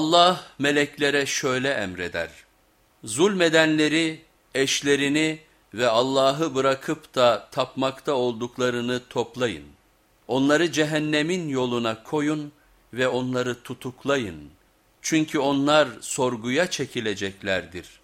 Allah meleklere şöyle emreder. Zulmedenleri, eşlerini ve Allah'ı bırakıp da tapmakta olduklarını toplayın. Onları cehennemin yoluna koyun ve onları tutuklayın. Çünkü onlar sorguya çekileceklerdir.''